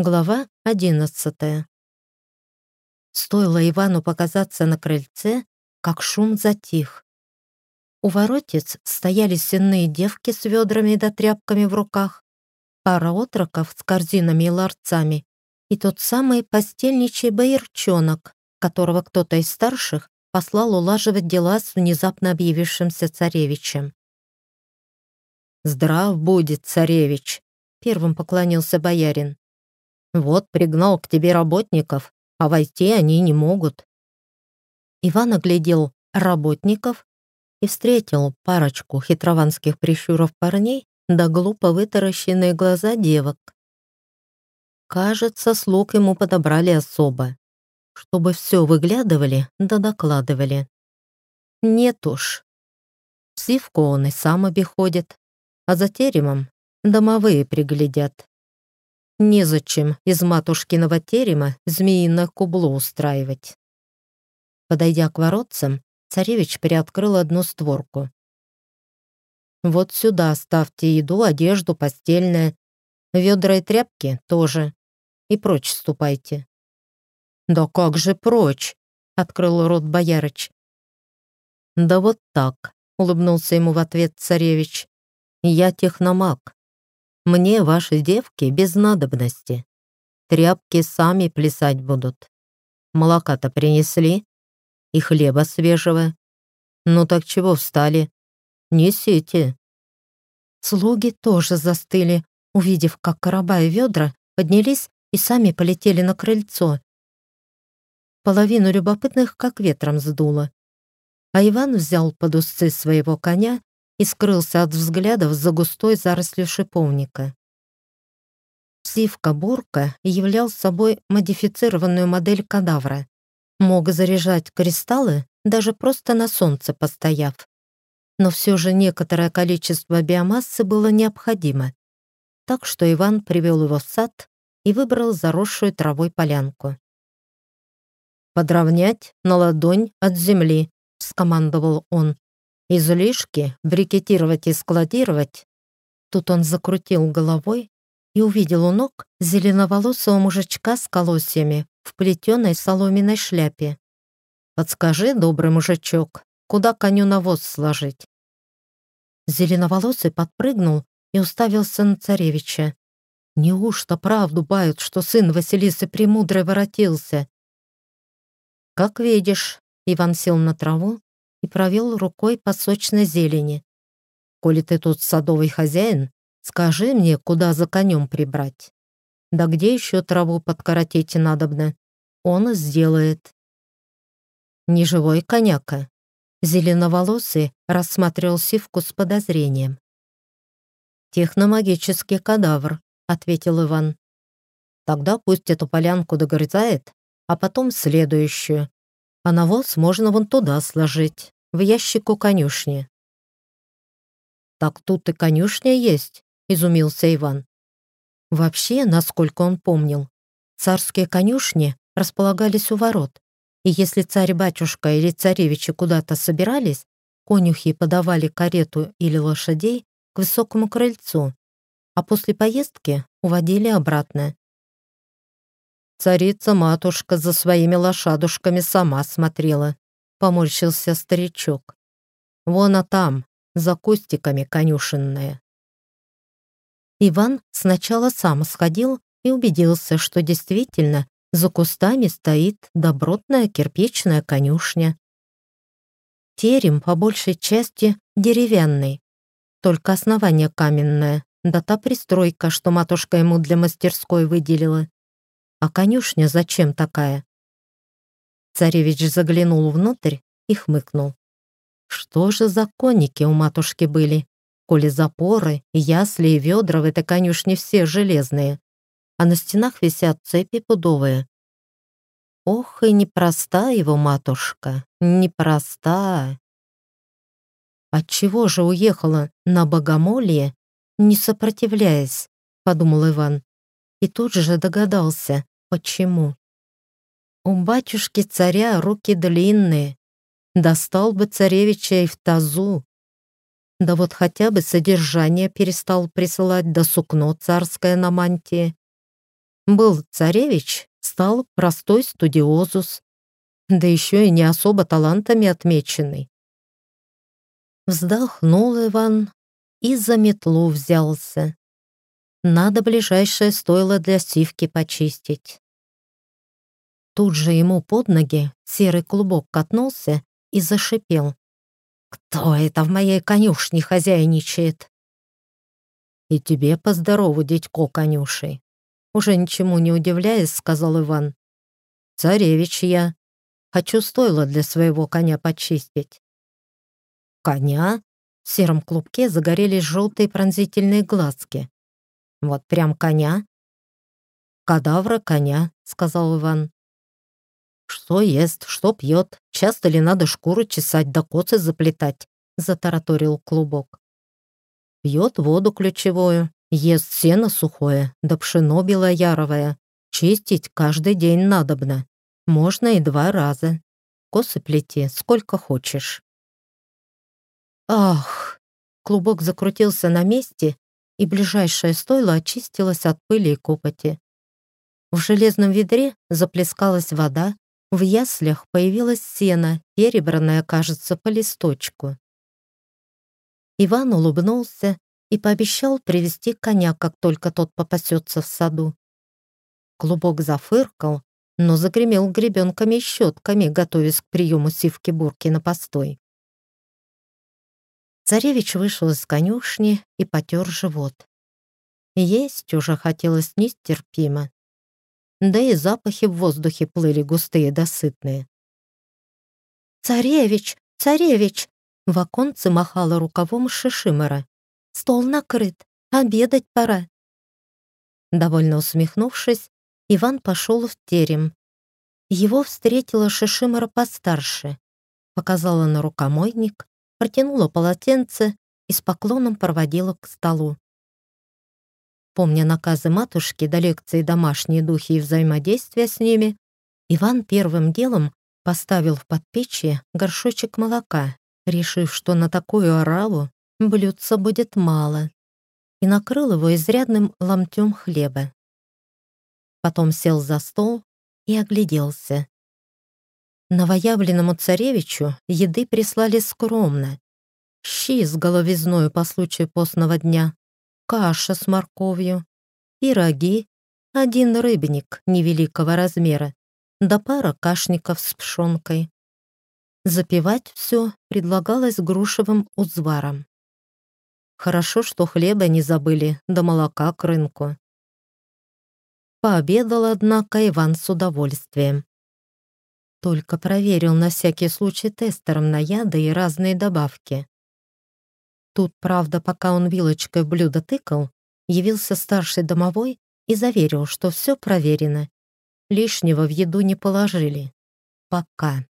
Глава одиннадцатая. Стоило Ивану показаться на крыльце, как шум затих. У воротец стояли сенные девки с ведрами да тряпками в руках, пара отроков с корзинами и ларцами и тот самый постельничий боярчонок, которого кто-то из старших послал улаживать дела с внезапно объявившимся царевичем. «Здрав будет, царевич!» — первым поклонился боярин. Вот пригнал к тебе работников, а войти они не могут». Иван оглядел работников и встретил парочку хитрованских прищуров парней да глупо вытаращенные глаза девок. Кажется, слуг ему подобрали особо, чтобы все выглядывали да докладывали. Нет уж. Сивку он и сам обиходит, а за теремом домовые приглядят. Незачем из матушкиного терема змеиное кубло устраивать. Подойдя к воротцам, царевич приоткрыл одну створку. «Вот сюда ставьте еду, одежду, постельное, ведра и тряпки тоже, и прочь ступайте». «Да как же прочь?» — открыл рот боярыч. «Да вот так», — улыбнулся ему в ответ царевич. «Я техномаг. Мне ваши девки без надобности. Тряпки сами плясать будут. Молока-то принесли? И хлеба свежего. Ну так чего встали? Несите. Слуги тоже застыли, увидев, как короба и ведра поднялись и сами полетели на крыльцо. Половину любопытных как ветром сдуло. А Иван взял под усы своего коня и скрылся от взглядов за густой зарослью шиповника. Сивка-бурка являл собой модифицированную модель кадавра. Мог заряжать кристаллы, даже просто на солнце постояв. Но все же некоторое количество биомассы было необходимо. Так что Иван привел его в сад и выбрал заросшую травой полянку. «Подровнять на ладонь от земли», — скомандовал он. Излишки брикетировать и складировать. Тут он закрутил головой и увидел у ног зеленоволосого мужичка с колосьями в плетеной соломенной шляпе. «Подскажи, добрый мужичок, куда коню навоз сложить?» Зеленоволосый подпрыгнул и уставился на царевича. Неужто правду бают, что сын Василисы Премудрой воротился? «Как видишь», — Иван сел на траву и провел рукой по сочной зелени. «Коли ты тут садовый хозяин, скажи мне, куда за конем прибрать. Да где еще траву подкоротить надобно? Он сделает». «Неживой коняка». Зеленоволосый рассматривал сивку с подозрением. «Техномагический кадавр», — ответил Иван. «Тогда пусть эту полянку догрызает, а потом следующую, а навоз можно вон туда сложить, в ящику конюшни». «Так тут и конюшня есть», — изумился Иван. Вообще, насколько он помнил, царские конюшни располагались у ворот, и если царь-батюшка или царевичи куда-то собирались, конюхи подавали карету или лошадей к высокому крыльцу, а после поездки уводили обратно. Царица-матушка за своими лошадушками сама смотрела. Поморщился старичок. Вон а там, за кустиками конюшенная. Иван сначала сам сходил и убедился, что действительно за кустами стоит добротная кирпичная конюшня. Терем по большей части деревянный, только основание каменное, да та пристройка, что матушка ему для мастерской выделила. А конюшня зачем такая? Царевич заглянул внутрь и хмыкнул. Что же за конники у матушки были? Коли запоры, ясли и ведра в этой конюшне все железные, а на стенах висят цепи пудовые. Ох, и непроста его матушка, непроста. Отчего же уехала на богомолье, не сопротивляясь, подумал Иван и тут же догадался, почему. У батюшки царя руки длинные, достал бы царевича и в тазу. Да вот хотя бы содержание перестал присылать до сукно царское на мантии. Был царевич, стал простой студиозус, да еще и не особо талантами отмеченный. Вздохнул Иван и за метлу взялся. Надо ближайшее стоило для сивки почистить. Тут же ему под ноги серый клубок катнулся и зашипел. «Кто это в моей конюшне хозяйничает?» «И тебе поздорову, дядько конюшей!» Уже ничему не удивляясь, сказал Иван. «Царевич я. Хочу стойло для своего коня почистить». «Коня?» В сером клубке загорелись желтые пронзительные глазки. «Вот прям коня?» «Кадавра коня», — сказал Иван. «Что ест, что пьет, часто ли надо шкуру чесать да коцы заплетать?» — затараторил клубок. «Пьет воду ключевую, ест сено сухое, да пшено белояровое. Чистить каждый день надобно. Можно и два раза. Косы плети сколько хочешь». Ах! Клубок закрутился на месте, и ближайшее стойло очистилось от пыли и копоти. В железном ведре заплескалась вода, в яслях появилось сено, перебранное, кажется, по листочку. Иван улыбнулся и пообещал привести коня, как только тот попасется в саду. Клубок зафыркал, но загремел гребенками и щетками, готовясь к приему сивки-бурки на постой. Царевич вышел из конюшни и потер живот. Есть уже хотелось нестерпимо. Да и запахи в воздухе плыли густые да сытные. «Царевич! Царевич!» В оконце махала рукавом Шишимора. «Стол накрыт, обедать пора». Довольно усмехнувшись, Иван пошел в терем. Его встретила Шишимора постарше, показала на рукомойник, протянула полотенце и с поклоном проводила к столу. Помня наказы матушки до лекции «Домашние духи и взаимодействия с ними», Иван первым делом поставил в подпечье горшочек молока, решив, что на такую ораву блюдца будет мало, и накрыл его изрядным ломтем хлеба. Потом сел за стол и огляделся. Новоявленному царевичу еды прислали скромно. Щи с головизною по случаю постного дня, каша с морковью, пироги, один рыбник невеликого размера, да пара кашников с пшенкой. Запивать все предлагалось грушевым узваром. Хорошо, что хлеба не забыли, да молока к рынку. Пообедал, однако, Иван с удовольствием. Только проверил на всякий случай тестером на яды и разные добавки. Тут, правда, пока он вилочкой в блюдо тыкал, явился старший домовой и заверил, что все проверено. Лишнего в еду не положили. Пока.